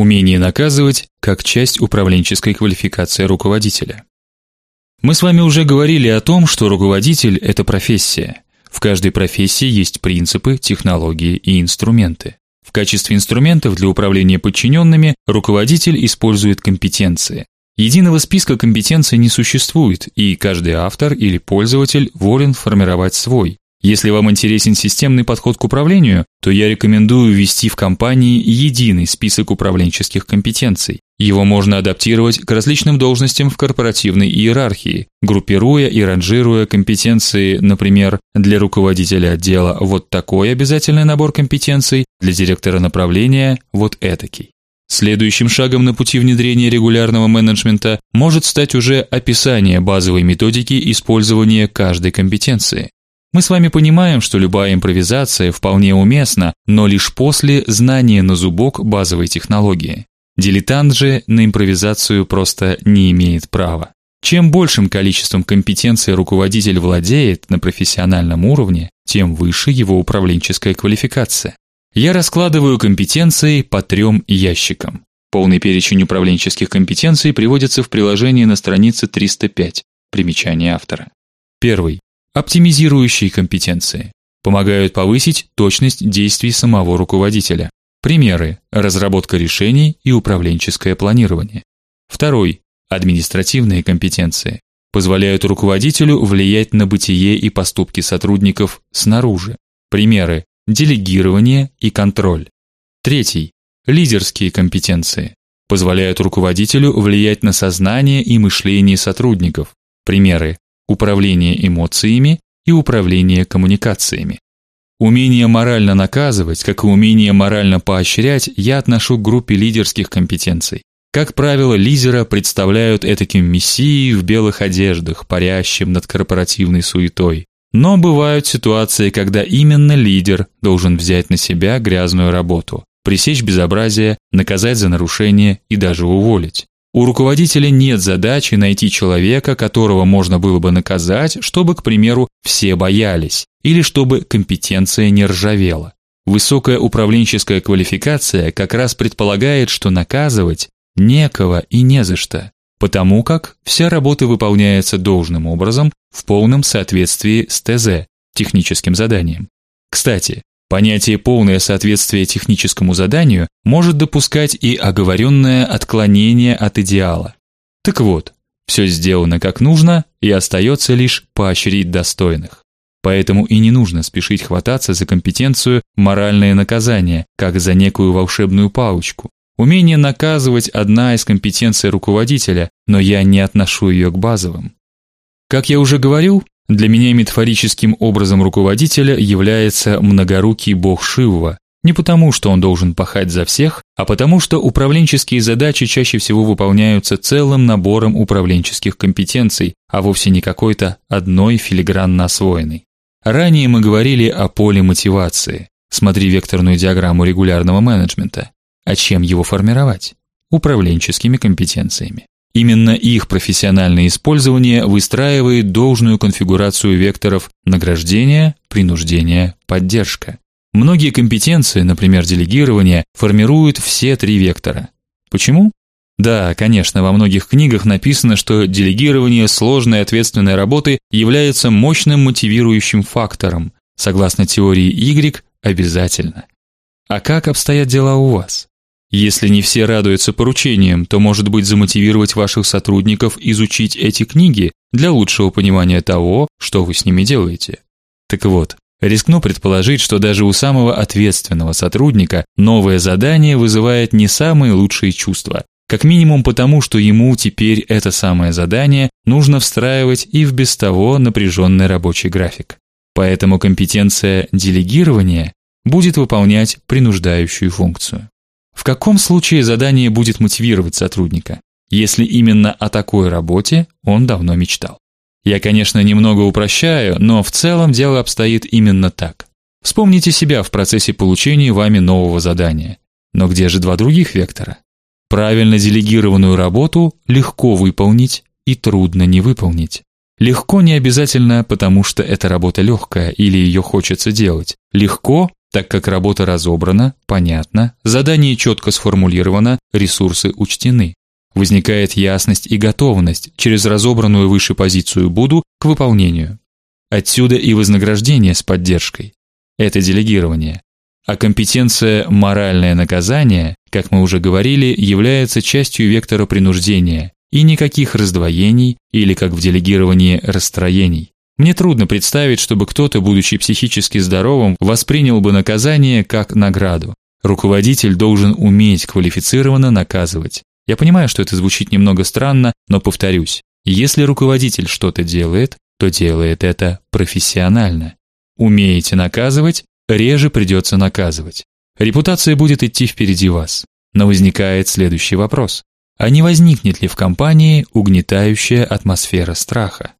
Умение наказывать как часть управленческой квалификации руководителя. Мы с вами уже говорили о том, что руководитель это профессия. В каждой профессии есть принципы, технологии и инструменты. В качестве инструментов для управления подчиненными руководитель использует компетенции. Единого списка компетенций не существует, и каждый автор или пользователь волен формировать свой. Если вам интересен системный подход к управлению, то я рекомендую ввести в компании единый список управленческих компетенций. Его можно адаптировать к различным должностям в корпоративной иерархии, группируя и ранжируя компетенции, например, для руководителя отдела вот такой обязательный набор компетенций, для директора направления вот этакий. Следующим шагом на пути внедрения регулярного менеджмента может стать уже описание базовой методики использования каждой компетенции. Мы с вами понимаем, что любая импровизация вполне уместна, но лишь после знания на зубок базовой технологии. Дилетант же на импровизацию просто не имеет права. Чем большим количеством компетенций руководитель владеет на профессиональном уровне, тем выше его управленческая квалификация. Я раскладываю компетенции по трем ящикам. Полный перечень управленческих компетенций приводится в приложении на странице 305. Примечание автора. Первый Оптимизирующие компетенции помогают повысить точность действий самого руководителя. Примеры: разработка решений и управленческое планирование. Второй административные компетенции позволяют руководителю влиять на бытие и поступки сотрудников снаружи. Примеры: делегирование и контроль. Третий лидерские компетенции позволяют руководителю влиять на сознание и мышление сотрудников. Примеры: управление эмоциями и управление коммуникациями. Умение морально наказывать, как и умение морально поощрять, я отношу к группе лидерских компетенций. Как правило, лидера представляют этаким мессией в белых одеждах, парящим над корпоративной суетой. Но бывают ситуации, когда именно лидер должен взять на себя грязную работу, пресечь безобразие, наказать за нарушение и даже уволить. У руководителя нет задачи найти человека, которого можно было бы наказать, чтобы, к примеру, все боялись, или чтобы компетенция не ржавела. Высокая управленческая квалификация как раз предполагает, что наказывать некого и не за что, потому как вся работа выполняется должным образом в полном соответствии с ТЗ, техническим заданием. Кстати, Понятие полное соответствие техническому заданию может допускать и оговоренное отклонение от идеала. Так вот, все сделано как нужно, и остается лишь поощрить достойных. Поэтому и не нужно спешить хвататься за компетенцию моральное наказание, как за некую волшебную палочку. Умение наказывать одна из компетенций руководителя, но я не отношу ее к базовым. Как я уже говорил, для меня метафорическим образом руководителя является многорукий бог Шива, не потому, что он должен пахать за всех, а потому, что управленческие задачи чаще всего выполняются целым набором управленческих компетенций, а вовсе не какой-то одной филигранно освоенной. Ранее мы говорили о поле мотивации. Смотри векторную диаграмму регулярного менеджмента. А чем его формировать? Управленческими компетенциями. Именно их профессиональное использование выстраивает должную конфигурацию векторов награждения, принуждения, поддержка. Многие компетенции, например, делегирование, формируют все три вектора. Почему? Да, конечно, во многих книгах написано, что делегирование сложной ответственной работы является мощным мотивирующим фактором. Согласно теории Y, обязательно. А как обстоят дела у вас? Если не все радуются поручениям, то, может быть, замотивировать ваших сотрудников изучить эти книги для лучшего понимания того, что вы с ними делаете. Так вот, рискну предположить, что даже у самого ответственного сотрудника новое задание вызывает не самые лучшие чувства, как минимум потому, что ему теперь это самое задание нужно встраивать и в без того напряженный рабочий график. Поэтому компетенция делегирования будет выполнять принуждающую функцию. В каком случае задание будет мотивировать сотрудника, если именно о такой работе он давно мечтал? Я, конечно, немного упрощаю, но в целом дело обстоит именно так. Вспомните себя в процессе получения вами нового задания. Но где же два других вектора? Правильно делегированную работу легко выполнить и трудно не выполнить. Легко не обязательно, потому что эта работа легкая или ее хочется делать. Легко, так как работа разобрана, понятна, задание четко сформулировано, ресурсы учтены. Возникает ясность и готовность через разобранную выше позицию буду к выполнению. Отсюда и вознаграждение с поддержкой. Это делегирование. А компетенция моральное наказание, как мы уже говорили, является частью вектора принуждения, и никаких раздвоений или как в делегировании расстроений. Мне трудно представить, чтобы кто-то, будучи психически здоровым, воспринял бы наказание как награду. Руководитель должен уметь квалифицированно наказывать. Я понимаю, что это звучит немного странно, но повторюсь. Если руководитель что-то делает, то делает это профессионально. Умеете наказывать, реже придется наказывать. Репутация будет идти впереди вас. Но возникает следующий вопрос: а не возникнет ли в компании угнетающая атмосфера страха?